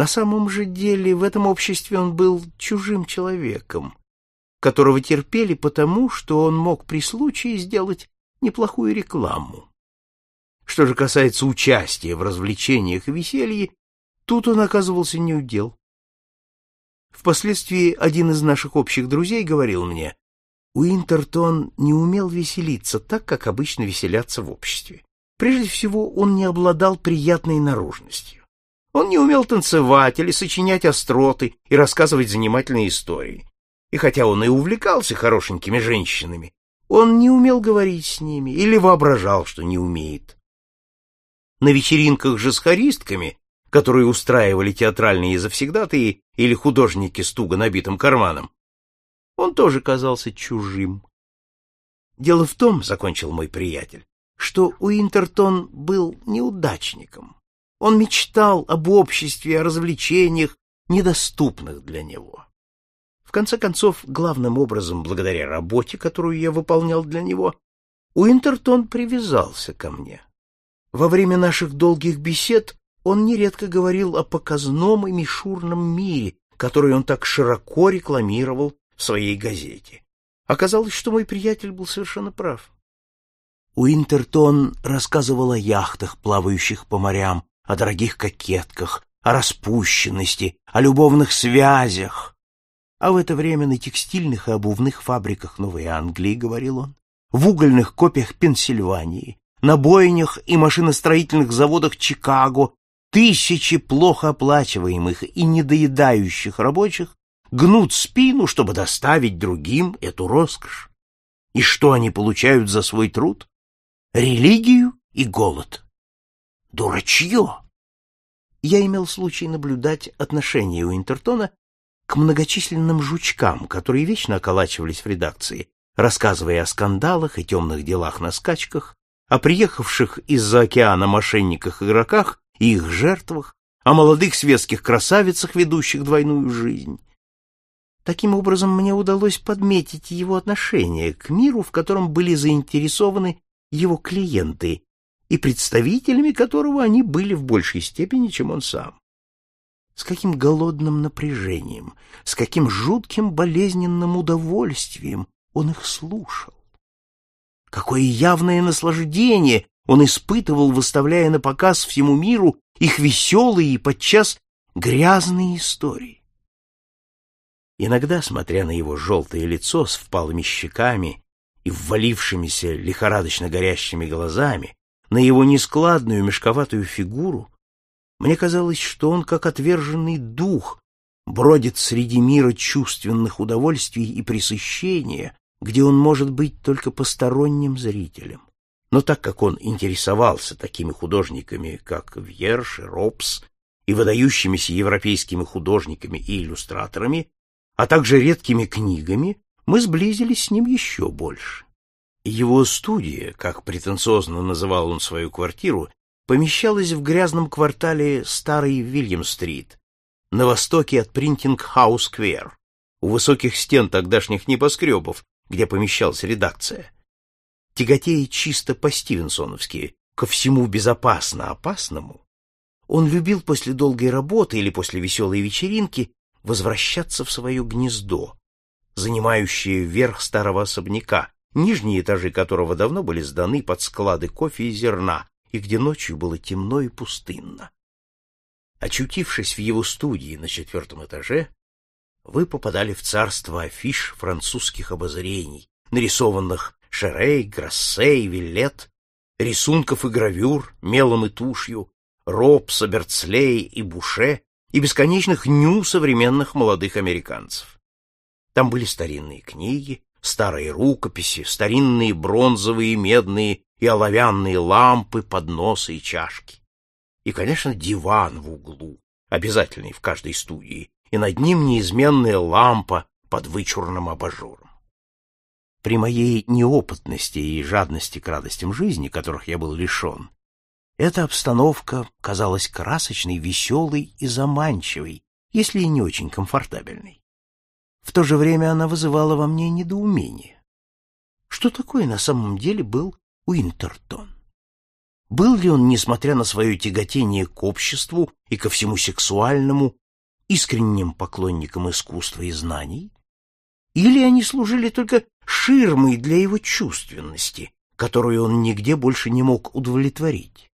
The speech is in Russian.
На самом же деле в этом обществе он был чужим человеком, которого терпели потому, что он мог при случае сделать неплохую рекламу. Что же касается участия в развлечениях и веселье, тут он оказывался неудел. Впоследствии один из наших общих друзей говорил мне, Уинтертон не умел веселиться так, как обычно веселятся в обществе. Прежде всего, он не обладал приятной наружностью. Он не умел танцевать или сочинять остроты и рассказывать занимательные истории. И хотя он и увлекался хорошенькими женщинами, он не умел говорить с ними или воображал, что не умеет. На вечеринках же с хористками, которые устраивали театральные завсегдатые или художники с туго набитым карманом, он тоже казался чужим. Дело в том, — закончил мой приятель, — что Уинтертон был неудачником. Он мечтал об обществе, о развлечениях, недоступных для него. В конце концов, главным образом, благодаря работе, которую я выполнял для него, Уинтертон привязался ко мне. Во время наших долгих бесед он нередко говорил о показном и мишурном мире, который он так широко рекламировал в своей газете. Оказалось, что мой приятель был совершенно прав. Уинтертон рассказывал о яхтах, плавающих по морям, о дорогих кокетках, о распущенности, о любовных связях. А в это время на текстильных и обувных фабриках Новой Англии, говорил он, в угольных копиях Пенсильвании, на бойнях и машиностроительных заводах Чикаго тысячи плохо оплачиваемых и недоедающих рабочих гнут спину, чтобы доставить другим эту роскошь. И что они получают за свой труд? Религию и голод. Дурачье! Я имел случай наблюдать отношение Уинтертона к многочисленным жучкам, которые вечно околачивались в редакции, рассказывая о скандалах и темных делах на скачках, о приехавших из-за океана мошенниках-игроках и их жертвах, о молодых светских красавицах, ведущих двойную жизнь. Таким образом, мне удалось подметить его отношение к миру, в котором были заинтересованы его клиенты, и представителями которого они были в большей степени, чем он сам. С каким голодным напряжением, с каким жутким болезненным удовольствием он их слушал. Какое явное наслаждение он испытывал, выставляя на показ всему миру их веселые и подчас грязные истории. Иногда, смотря на его желтое лицо с впалыми щеками и ввалившимися лихорадочно горящими глазами, на его нескладную мешковатую фигуру, мне казалось, что он, как отверженный дух, бродит среди мира чувственных удовольствий и пресыщения, где он может быть только посторонним зрителем. Но так как он интересовался такими художниками, как Вьерш и Робс, и выдающимися европейскими художниками и иллюстраторами, а также редкими книгами, мы сблизились с ним еще больше. Его студия, как претенциозно называл он свою квартиру, помещалась в грязном квартале Старый Вильям-стрит, на востоке от Принтинг-хаус-сквер, у высоких стен тогдашних небоскребов, где помещалась редакция. Тяготея чисто по-стивенсоновски, ко всему безопасно опасному, он любил после долгой работы или после веселой вечеринки возвращаться в свое гнездо, занимающее верх старого особняка, нижние этажи которого давно были сданы под склады кофе и зерна, и где ночью было темно и пустынно. Очутившись в его студии на четвертом этаже, вы попадали в царство афиш французских обозрений, нарисованных Шерей, Грассе и Виллет, рисунков и гравюр мелом и тушью, Робса, Берцлей и Буше и бесконечных ню современных молодых американцев. Там были старинные книги, старые рукописи, старинные бронзовые, медные и оловянные лампы, подносы и чашки. И, конечно, диван в углу, обязательный в каждой студии, и над ним неизменная лампа под вычурным абажуром. При моей неопытности и жадности к радостям жизни, которых я был лишен, эта обстановка казалась красочной, веселой и заманчивой, если и не очень комфортабельной. В то же время она вызывала во мне недоумение. Что такое на самом деле был Уинтертон? Был ли он, несмотря на свое тяготение к обществу и ко всему сексуальному, искренним поклонником искусства и знаний? Или они служили только ширмой для его чувственности, которую он нигде больше не мог удовлетворить?